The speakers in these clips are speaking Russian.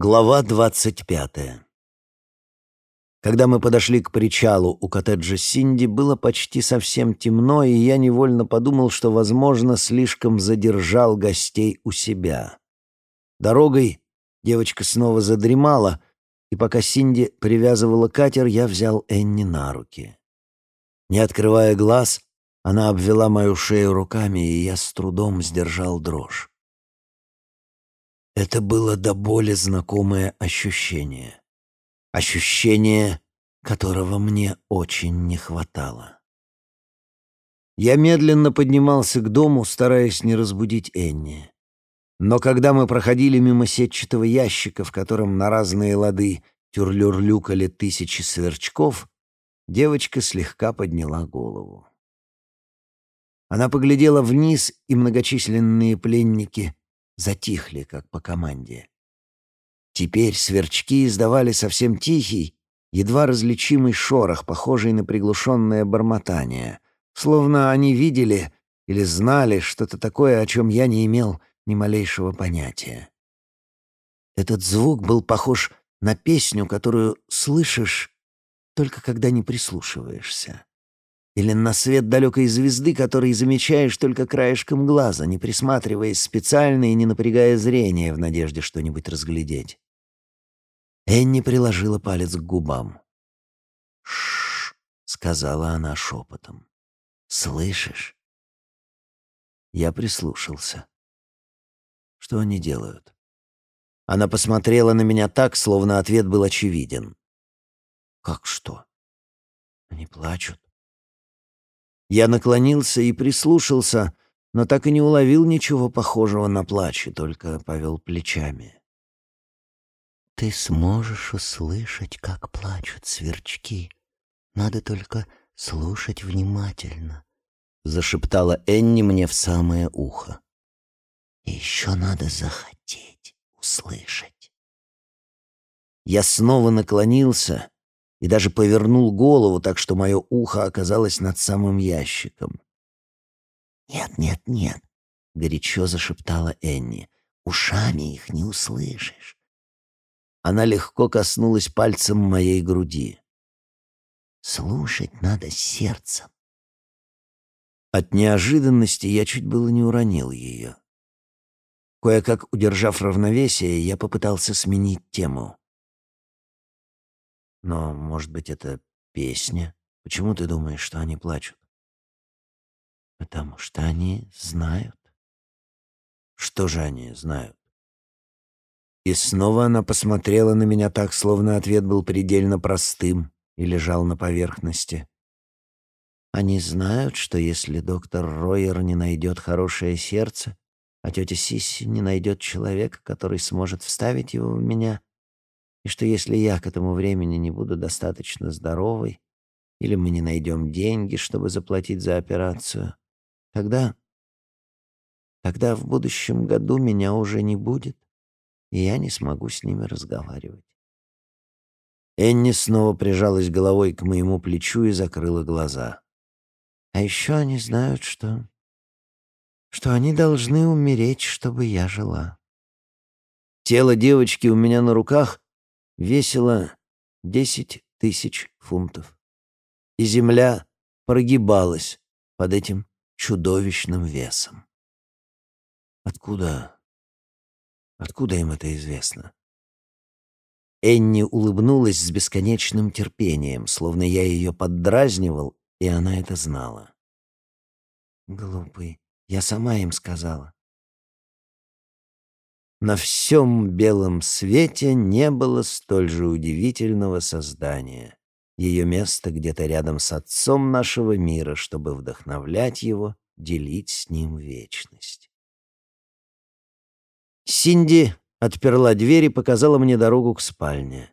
Глава двадцать пятая Когда мы подошли к причалу у коттеджа Синди, было почти совсем темно, и я невольно подумал, что, возможно, слишком задержал гостей у себя. Дорогой девочка снова задремала, и пока Синди привязывала катер, я взял Энни на руки. Не открывая глаз, она обвела мою шею руками, и я с трудом сдержал дрожь. Это было до боли знакомое ощущение. Ощущение, которого мне очень не хватало. Я медленно поднимался к дому, стараясь не разбудить Энни. Но когда мы проходили мимо сетчатого ящика, в котором на разные лады тюрлюрлюкали тысячи сверчков, девочка слегка подняла голову. Она поглядела вниз, и многочисленные пленники затихли, как по команде. Теперь сверчки издавали совсем тихий, едва различимый шорох, похожий на приглушенное бормотание, словно они видели или знали что-то такое, о чем я не имел ни малейшего понятия. Этот звук был похож на песню, которую слышишь только когда не прислушиваешься. Или на свет далекой звезды, который замечаешь только краешком глаза, не присматриваясь специально и не напрягая зрение в надежде что-нибудь разглядеть. Энни приложила палец к губам. «Ш-ш-ш», сказала она шепотом. «Слышишь?» Я прислушался. Что они делают? Она посмотрела на меня так, словно ответ был очевиден. «Как что? Они плачут?» Я наклонился и прислушался, но так и не уловил ничего похожего на плач и только повел плечами. «Ты сможешь услышать, как плачут сверчки. Надо только слушать внимательно», — зашептала Энни мне в самое ухо. «И еще надо захотеть услышать». Я снова наклонился и даже повернул голову так, что мое ухо оказалось над самым ящиком. «Нет, нет, нет», — горячо зашептала Энни, — «ушами их не услышишь». Она легко коснулась пальцем моей груди. «Слушать надо сердцем». От неожиданности я чуть было не уронил ее. Кое-как удержав равновесие, я попытался сменить тему. Но, может быть, это песня? Почему ты думаешь, что они плачут? Потому что они знают. Что же они знают? И снова она посмотрела на меня так, словно ответ был предельно простым и лежал на поверхности. Они знают, что если доктор Ройер не найдет хорошее сердце, а тетя Сисси не найдет человека, который сможет вставить его в меня, и что если я к этому времени не буду достаточно здоровой, или мы не найдем деньги, чтобы заплатить за операцию, тогда... Тогда в будущем году меня уже не будет, и я не смогу с ними разговаривать. Энни снова прижалась головой к моему плечу и закрыла глаза. А еще они знают, что... что они должны умереть, чтобы я жила. Тело девочки у меня на руках весила десять тысяч фунтов. И земля прогибалась под этим чудовищным весом. Откуда... Откуда им это известно? Энни улыбнулась с бесконечным терпением, словно я ее поддразнивал, и она это знала. Глупый, я сама им сказала. На всем белом свете не было столь же удивительного создания. Ее место где-то рядом с отцом нашего мира, чтобы вдохновлять его, делить с ним вечность. Синди отперла дверь и показала мне дорогу к спальне.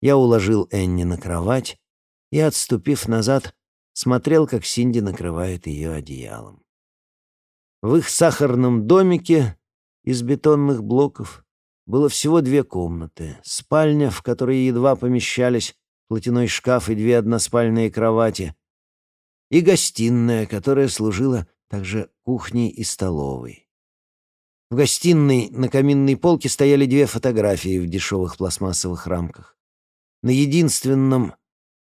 Я уложил Энни на кровать и, отступив назад, смотрел, как Синди накрывает ее одеялом. В их сахарном домике из бетонных блоков было всего две комнаты. Спальня, в которой едва помещались платяной шкаф и две односпальные кровати, и гостиная, которая служила также кухней и столовой. В гостиной на каминной полке стояли две фотографии в дешевых пластмассовых рамках. На единственном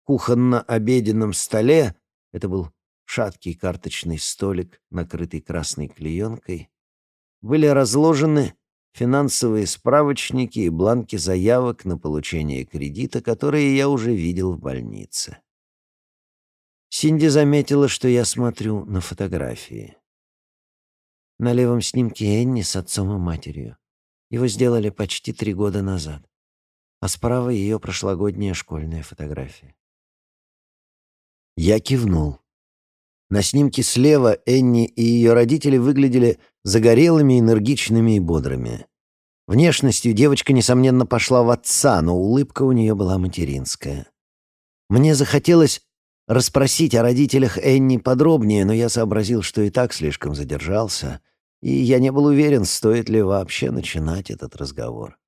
кухонно-обеденном столе, это был шаткий карточный столик, накрытый красной клеенкой, были разложены финансовые справочники и бланки заявок на получение кредита, которые я уже видел в больнице. Синди заметила, что я смотрю на фотографии. На левом снимке Энни с отцом и матерью. Его сделали почти три года назад. А справа ее прошлогодняя школьная фотография. Я кивнул. На снимке слева Энни и ее родители выглядели загорелыми, энергичными и бодрыми. Внешностью девочка, несомненно, пошла в отца, но улыбка у нее была материнская. Мне захотелось расспросить о родителях Энни подробнее, но я сообразил, что и так слишком задержался, и я не был уверен, стоит ли вообще начинать этот разговор.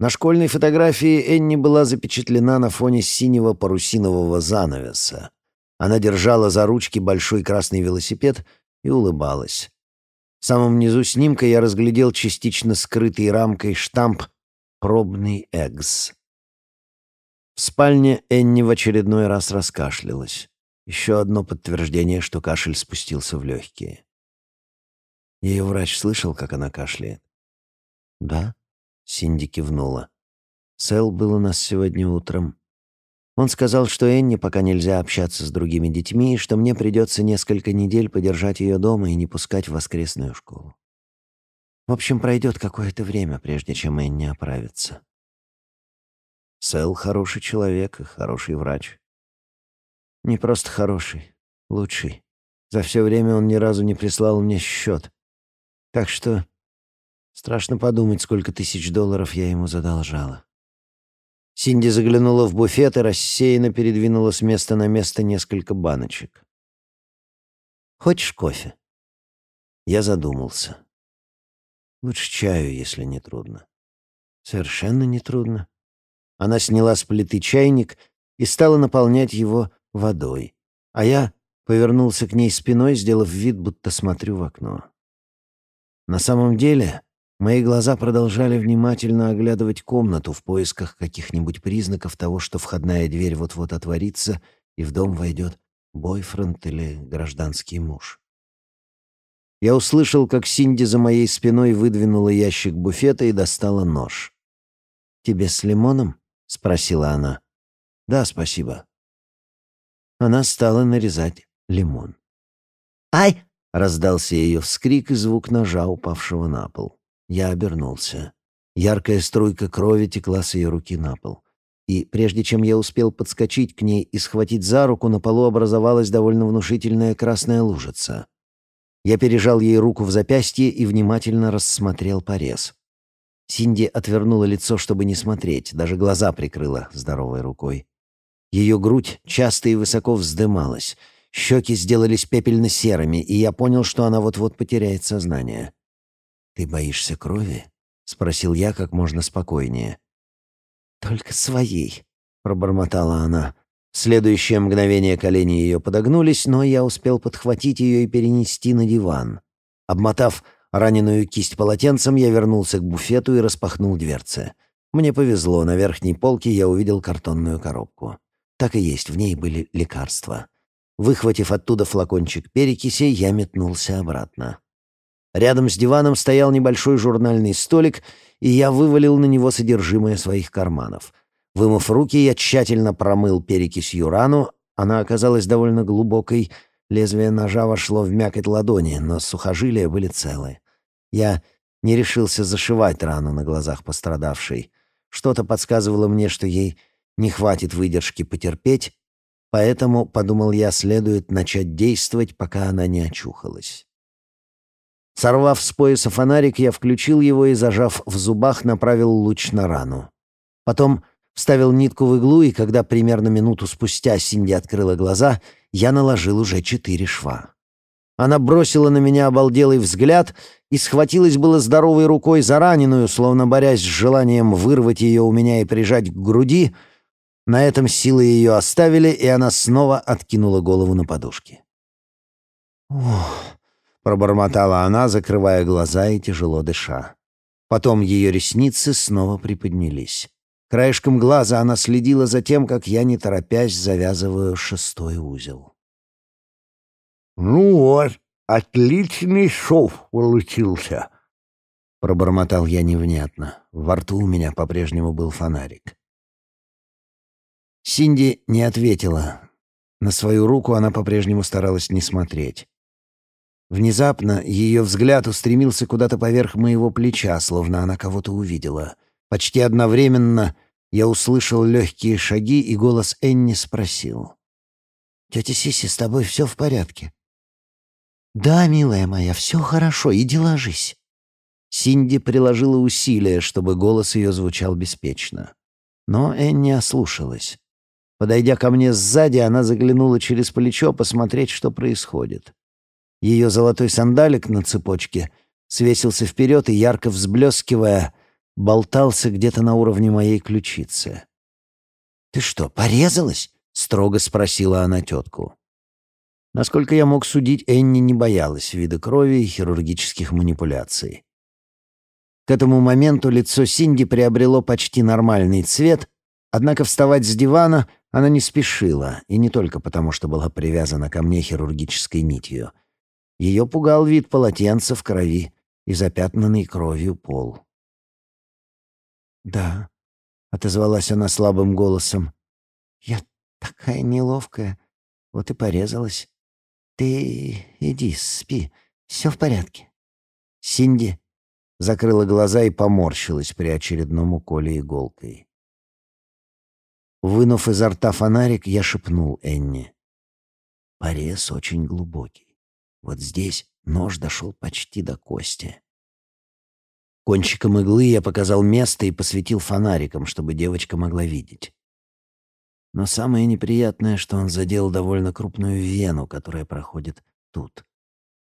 На школьной фотографии Энни была запечатлена на фоне синего парусинового занавеса. Она держала за ручки большой красный велосипед и улыбалась. В самом низу снимка я разглядел частично скрытый рамкой штамп «Пробный Экс». В спальне Энни в очередной раз раскашлялась. Еще одно подтверждение, что кашель спустился в легкие. Ее врач слышал, как она кашляет. «Да?» — Синди кивнула. «Сэл был у нас сегодня утром. Он сказал, что Энни пока нельзя общаться с другими детьми, и что мне придется несколько недель подержать ее дома и не пускать в воскресную школу. В общем, пройдет какое-то время, прежде чем Энни оправится. Сэл хороший человек и хороший врач. Не просто хороший, лучший. За все время он ни разу не прислал мне счет. Так что страшно подумать, сколько тысяч долларов я ему задолжала. Синди заглянула в буфет и рассеянно передвинула с места на место несколько баночек. «Хочешь кофе?» Я задумался. Лучше чаю, если не трудно. Совершенно не трудно. Она сняла с плиты чайник и стала наполнять его водой, а я повернулся к ней спиной, сделав вид, будто смотрю в окно. На самом деле, мои глаза продолжали внимательно оглядывать комнату в поисках каких-нибудь признаков того, что входная дверь вот-вот отворится, и в дом войдет бойфренд или гражданский муж. Я услышал, как Синди за моей спиной выдвинула ящик буфета и достала нож. «Тебе с лимоном?» — спросила она. «Да, спасибо». Она стала нарезать лимон. «Ай!» — раздался ее вскрик и звук ножа, упавшего на пол. Я обернулся. Яркая струйка крови текла с ее руки на пол. И прежде чем я успел подскочить к ней и схватить за руку, на полу образовалась довольно внушительная красная лужица. Я пережал ей руку в запястье и внимательно рассмотрел порез. Синди отвернула лицо, чтобы не смотреть, даже глаза прикрыла здоровой рукой. Ее грудь часто и высоко вздымалась, щеки сделались пепельно-серыми, и я понял, что она вот-вот потеряет сознание. «Ты боишься крови?» — спросил я как можно спокойнее. «Только своей», — пробормотала она. В следующее мгновение колени ее подогнулись, но я успел подхватить ее и перенести на диван. Обмотав Раненую кисть полотенцем я вернулся к буфету и распахнул дверцы. Мне повезло, на верхней полке я увидел картонную коробку. Так и есть, в ней были лекарства. Выхватив оттуда флакончик перекиси, я метнулся обратно. Рядом с диваном стоял небольшой журнальный столик, и я вывалил на него содержимое своих карманов. Вымыв руки, я тщательно промыл перекисью рану, она оказалась довольно глубокой, лезвие ножа вошло в мякоть ладони, но сухожилия были целы. Я не решился зашивать рану на глазах пострадавшей. Что-то подсказывало мне, что ей не хватит выдержки потерпеть, поэтому, подумал я, следует начать действовать, пока она не очухалась. Сорвав с пояса фонарик, я включил его и, зажав в зубах, направил луч на рану. Потом вставил нитку в иглу, и когда примерно минуту спустя Синди открыла глаза, я наложил уже четыре шва. Она бросила на меня обалделый взгляд и схватилась было здоровой рукой за раненую, словно борясь с желанием вырвать ее у меня и прижать к груди. На этом силы ее оставили, и она снова откинула голову на подушки. «Ох!» — пробормотала она, закрывая глаза и тяжело дыша. Потом ее ресницы снова приподнялись. Краешком глаза она следила за тем, как я, не торопясь, завязываю шестой узел. «Ну вот, отличный шов получился», — пробормотал я невнятно. Во рту у меня по-прежнему был фонарик. Синди не ответила. На свою руку она по-прежнему старалась не смотреть. Внезапно ее взгляд устремился куда-то поверх моего плеча, словно она кого-то увидела. Почти одновременно я услышал легкие шаги, и голос Энни спросил. «Тетя Сиси, с тобой все в порядке?» «Да, милая моя, все хорошо, иди ложись». Синди приложила усилия, чтобы голос ее звучал беспечно. Но Энни ослушалась. Подойдя ко мне сзади, она заглянула через плечо посмотреть, что происходит. Ее золотой сандалик на цепочке свесился вперед и, ярко взблескивая, болтался где-то на уровне моей ключицы. «Ты что, порезалась?» — строго спросила она тетку. Насколько я мог судить, Энни не боялась вида крови и хирургических манипуляций. К этому моменту лицо Синди приобрело почти нормальный цвет, однако вставать с дивана она не спешила, и не только потому, что была привязана ко мне хирургической нитью — ее пугал вид полотенца в крови и запятнанный кровью пол. «Да», — отозвалась она слабым голосом, — «я такая неловкая, вот и порезалась. Ты иди, спи, все в порядке». Синди закрыла глаза и поморщилась при очередном уколе иголкой. Вынув изо рта фонарик, я шепнул Энни. Порез очень глубокий. Вот здесь нож дошел почти до кости. Кончиком иглы я показал место и посветил фонариком, чтобы девочка могла видеть. Но самое неприятное, что он задел довольно крупную вену, которая проходит тут.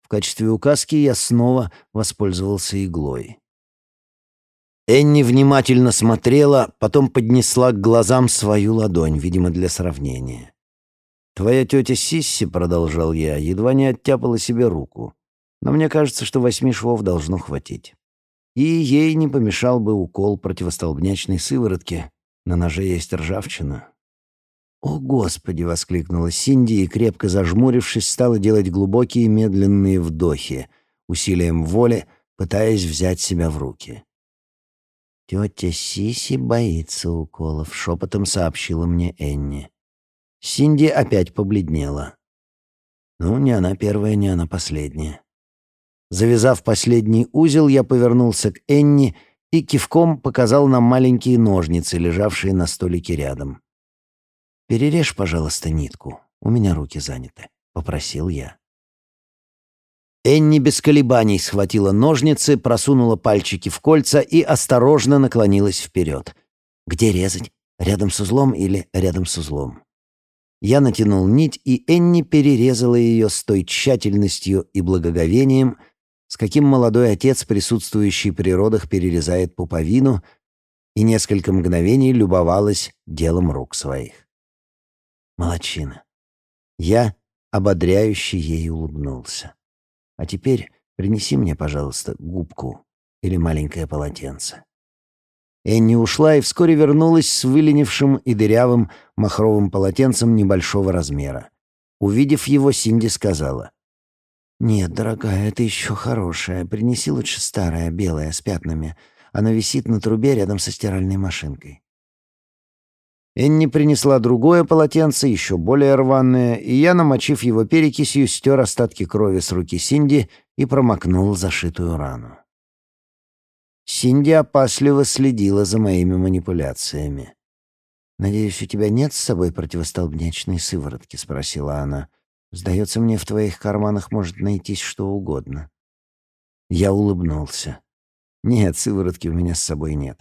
В качестве указки я снова воспользовался иглой. Энни внимательно смотрела, потом поднесла к глазам свою ладонь, видимо, для сравнения. «Твоя тетя Сисси, — продолжал я, — едва не оттяпала себе руку. Но мне кажется, что восьми швов должно хватить. И ей не помешал бы укол противостолбнячной сыворотки. На ноже есть ржавчина». «О, Господи!» — воскликнула Синди и, крепко зажмурившись, стала делать глубокие медленные вдохи, усилием воли, пытаясь взять себя в руки. «Тетя Сиси боится уколов», — шепотом сообщила мне Энни. Синди опять побледнела. Ну, не она первая, не она последняя. Завязав последний узел, я повернулся к Энни и кивком показал нам маленькие ножницы, лежавшие на столике рядом. «Перережь, пожалуйста, нитку. У меня руки заняты», — попросил я. Энни без колебаний схватила ножницы, просунула пальчики в кольца и осторожно наклонилась вперед. «Где резать? Рядом с узлом или рядом с узлом?» Я натянул нить, и Энни перерезала ее с той тщательностью и благоговением, с каким молодой отец, присутствующий при родах, перерезает пуповину, и несколько мгновений любовалась делом рук своих. Молодчина. Я ободряюще ей улыбнулся. А теперь принеси мне, пожалуйста, губку или маленькое полотенце. Энни ушла и вскоре вернулась с выленившим и дырявым махровым полотенцем небольшого размера. Увидев его, Синди сказала. «Нет, дорогая, это еще хорошее. Принеси лучше старое, белое, с пятнами. Оно висит на трубе рядом со стиральной машинкой». Энни принесла другое полотенце, еще более рваное, и я, намочив его перекисью, стер остатки крови с руки Синди и промокнул зашитую рану. Синди опасливо следила за моими манипуляциями. «Надеюсь, у тебя нет с собой противостолбнячной сыворотки?» — спросила она. «Сдается мне, в твоих карманах может найтись что угодно». Я улыбнулся. «Нет, сыворотки у меня с собой нет».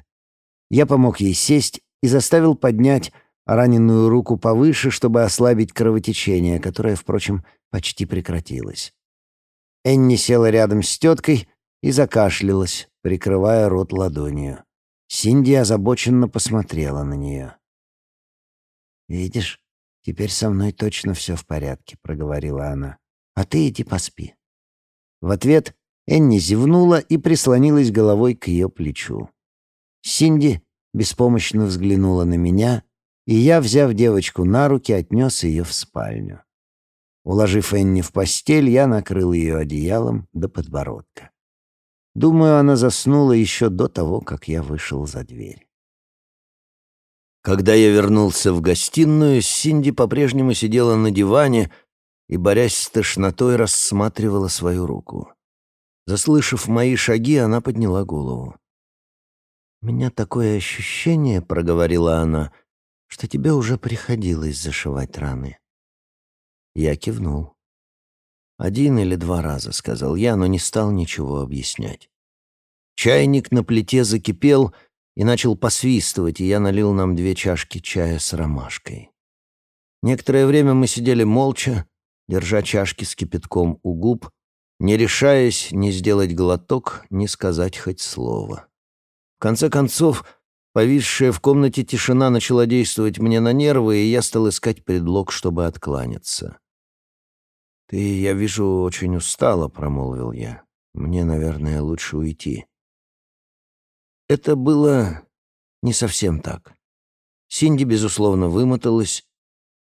Я помог ей сесть и заставил поднять раненую руку повыше, чтобы ослабить кровотечение, которое, впрочем, почти прекратилось. Энни села рядом с теткой и закашлялась, прикрывая рот ладонью. Синди озабоченно посмотрела на нее. «Видишь, теперь со мной точно все в порядке», — проговорила она. «А ты иди поспи». В ответ Энни зевнула и прислонилась головой к ее плечу. Синди беспомощно взглянула на меня, и я, взяв девочку на руки, отнес ее в спальню. Уложив Энни в постель, я накрыл ее одеялом до подбородка. Думаю, она заснула еще до того, как я вышел за дверь. Когда я вернулся в гостиную, Синди по-прежнему сидела на диване и, борясь с тошнотой, рассматривала свою руку. Заслышав мои шаги, она подняла голову. «У меня такое ощущение», — проговорила она, — «что тебе уже приходилось зашивать раны». Я кивнул. «Один или два раза», — сказал я, но не стал ничего объяснять. Чайник на плите закипел и начал посвистывать, и я налил нам две чашки чая с ромашкой. Некоторое время мы сидели молча, держа чашки с кипятком у губ, не решаясь ни сделать глоток, ни сказать хоть слово. В конце концов, повисшая в комнате тишина начала действовать мне на нервы, и я стал искать предлог, чтобы откланяться. «Ты, я вижу, очень устала», — промолвил я. «Мне, наверное, лучше уйти». Это было не совсем так. Синди, безусловно, вымоталась,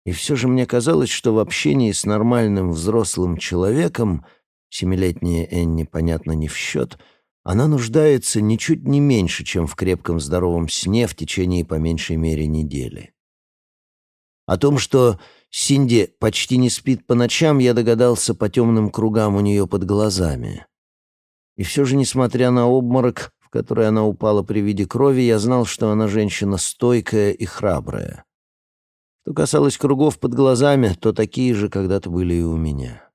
и все же мне казалось, что в общении с нормальным взрослым человеком, семилетняя Энни, понятно, не в счет, она нуждается ничуть не меньше, чем в крепком здоровом сне в течение по меньшей мере недели. О том, что Синди почти не спит по ночам, я догадался по темным кругам у нее под глазами. И все же, несмотря на обморок, в который она упала при виде крови, я знал, что она женщина стойкая и храбрая. Что касалось кругов под глазами, то такие же когда-то были и у меня.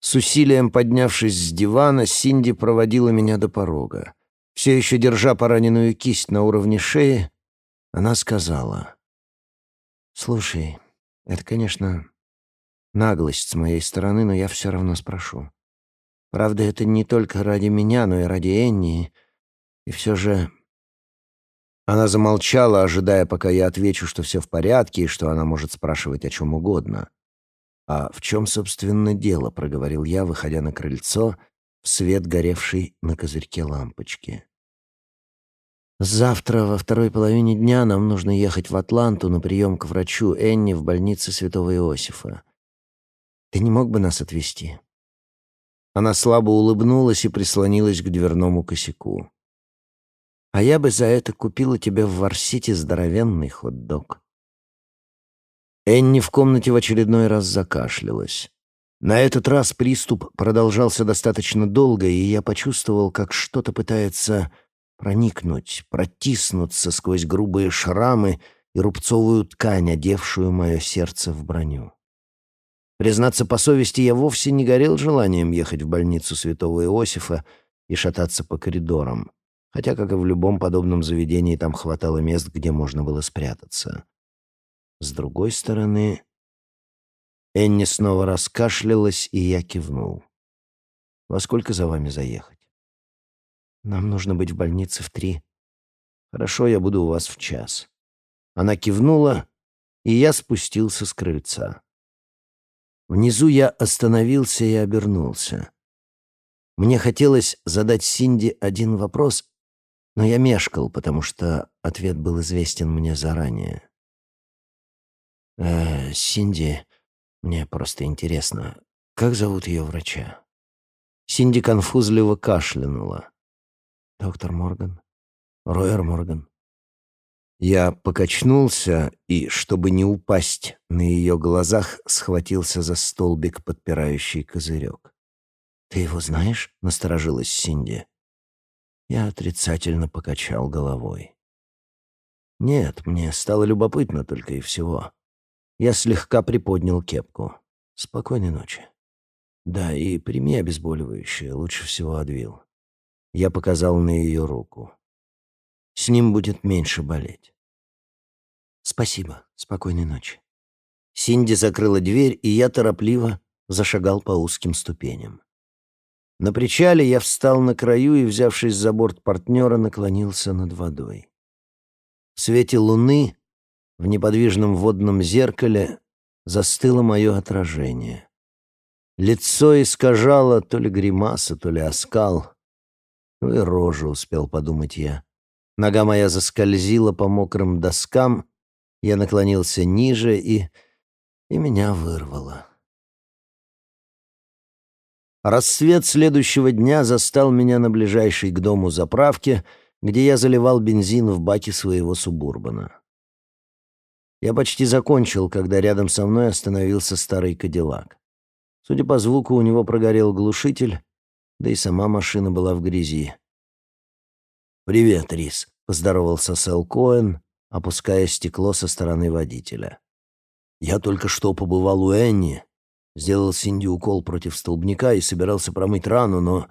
С усилием поднявшись с дивана, Синди проводила меня до порога. Все еще держа пораненную кисть на уровне шеи, она сказала, «Слушай, это, конечно, наглость с моей стороны, но я все равно спрошу. Правда, это не только ради меня, но и ради Энни. И все же...» Она замолчала, ожидая, пока я отвечу, что все в порядке и что она может спрашивать о чем угодно. «А в чем, собственно, дело?» — проговорил я, выходя на крыльцо в свет горевшей на козырьке лампочки. Завтра во второй половине дня нам нужно ехать в Атланту на прием к врачу Энни в больнице Святого Иосифа. Ты не мог бы нас отвезти?» Она слабо улыбнулась и прислонилась к дверному косяку. «А я бы за это купила тебе в Варсите здоровенный хот-дог». Энни в комнате в очередной раз закашлялась. На этот раз приступ продолжался достаточно долго, и я почувствовал, как что-то пытается проникнуть, протиснуться сквозь грубые шрамы и рубцовую ткань, одевшую мое сердце в броню. Признаться по совести, я вовсе не горел желанием ехать в больницу святого Иосифа и шататься по коридорам, хотя, как и в любом подобном заведении, там хватало мест, где можно было спрятаться. С другой стороны, Энни снова раскашлялась, и я кивнул. «Во сколько за вами заехать?» Нам нужно быть в больнице в три. Хорошо, я буду у вас в час. Она кивнула, и я спустился с крыльца. Внизу я остановился и обернулся. Мне хотелось задать Синди один вопрос, но я мешкал, потому что ответ был известен мне заранее. «Э, Синди, мне просто интересно, как зовут ее врача?» Синди конфузливо кашлянула. Доктор Морган. Ройер Морган. Я покачнулся и, чтобы не упасть на ее глазах, схватился за столбик, подпирающий козырек. «Ты его знаешь?» — насторожилась Синди. Я отрицательно покачал головой. «Нет, мне стало любопытно только и всего. Я слегка приподнял кепку. Спокойной ночи. Да, и прими обезболивающее, лучше всего Адвил. Я показал на ее руку. С ним будет меньше болеть. Спасибо. Спокойной ночи. Синди закрыла дверь, и я торопливо зашагал по узким ступеням. На причале я встал на краю и, взявшись за борт партнера, наклонился над водой. В свете луны в неподвижном водном зеркале застыло мое отражение. Лицо искажало то ли гримаса, то ли оскал. Ну и рожу успел подумать я. Нога моя заскользила по мокрым доскам, я наклонился ниже и... и меня вырвало. Рассвет следующего дня застал меня на ближайшей к дому заправке, где я заливал бензин в баке своего субурбана. Я почти закончил, когда рядом со мной остановился старый кадиллак. Судя по звуку, у него прогорел глушитель, да и сама машина была в грязи. «Привет, Рис», — поздоровался Сэл Коэн, опуская стекло со стороны водителя. «Я только что побывал у Энни, Сделал Синди укол против столбняка и собирался промыть рану, но...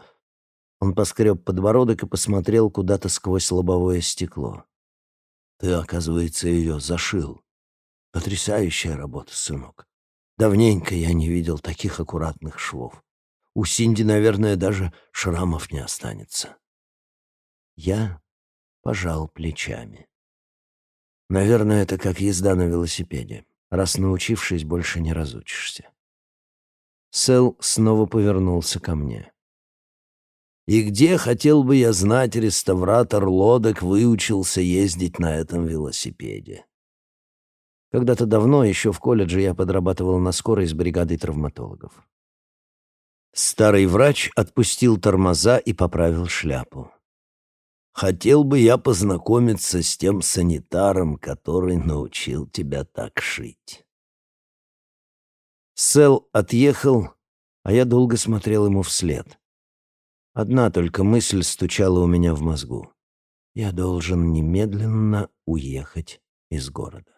Он поскреб подбородок и посмотрел куда-то сквозь лобовое стекло. «Ты, оказывается, ее зашил. Потрясающая работа, сынок. Давненько я не видел таких аккуратных швов. У Синди, наверное, даже шрамов не останется». Я пожал плечами. Наверное, это как езда на велосипеде. Раз научившись, больше не разучишься. Сэл снова повернулся ко мне. «И где, хотел бы я знать, реставратор лодок выучился ездить на этом велосипеде?» Когда-то давно, еще в колледже, я подрабатывал на скорой с бригадой травматологов. Старый врач отпустил тормоза и поправил шляпу. «Хотел бы я познакомиться с тем санитаром, который научил тебя так шить». Сэл отъехал, а я долго смотрел ему вслед. Одна только мысль стучала у меня в мозгу. Я должен немедленно уехать из города.